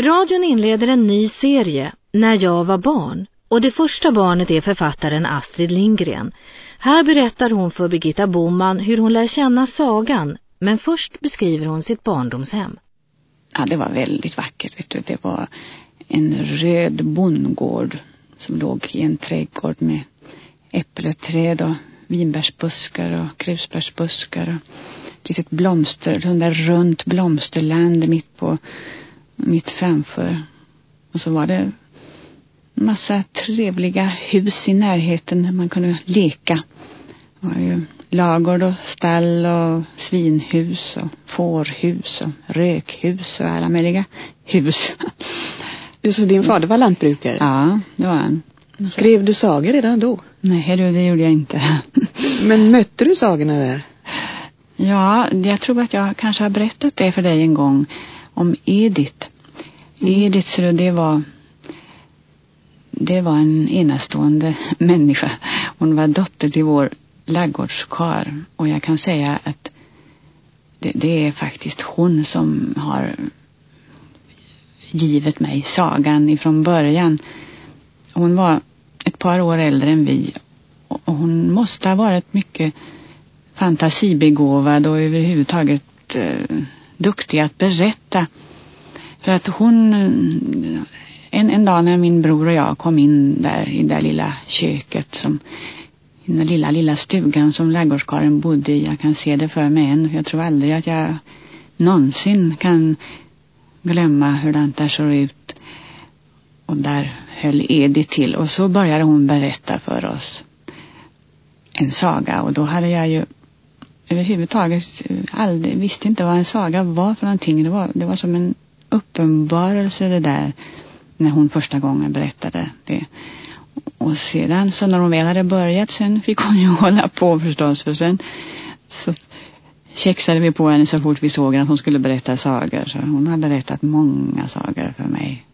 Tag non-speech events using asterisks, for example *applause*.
Radion inleder en ny serie, När jag var barn, och det första barnet är författaren Astrid Lindgren. Här berättar hon för Birgitta Boman hur hon lär känna sagan, men först beskriver hon sitt barndomshem. Ja, det var väldigt vackert. Vet du. Det var en röd bondgård som låg i en trädgård med äppelträd och vinbärsbuskar och krusbärsbuskar och ett litet blomster, sån där runt blomsterland mitt på mitt framför. Och så var det massa trevliga hus i närheten där man kunde leka. Det var ju lagård och stall och svinhus och fårhus och rökhus och alla möjliga hus. Så din fader var lantbrukare? Ja, det var han. Skrev du sagor redan då? Nej, det gjorde jag inte. Men mötte du sagorna där? Ja, jag tror att jag kanske har berättat det för dig en gång om Edith. I Edith, det var det var en enastående *laughs* människa. Hon var dotter till vår laggårdskar och jag kan säga att det, det, är faktiskt hon som har givet mig sagan ifrån början. Hon var ett par år äldre än vi och hon måste ha varit mycket fantasibegåvad och överhuvudtaget eh, duktig att berätta. För att hon, en, en dag när min bror och jag kom in där i det där lilla köket som i den lilla, lilla stugan som laggårdskaren bodde i. Jag kan se det för mig än. Jag tror aldrig att jag någonsin kan glömma hur det där såg ut. Och där höll Edith till. Och så började hon berätta för oss en saga. Och då hade jag ju överhuvudtaget aldrig, visste inte vad en saga var för någonting. Det var, det var som en uppenbarelse det där när hon första gången berättade det. Och sedan så när hon väl hade börjat sen fick hon ju *laughs* hålla på förstås för sen så kexade vi på henne så fort vi såg att hon skulle berätta sagor. Så hon har berättat många sagor för mig.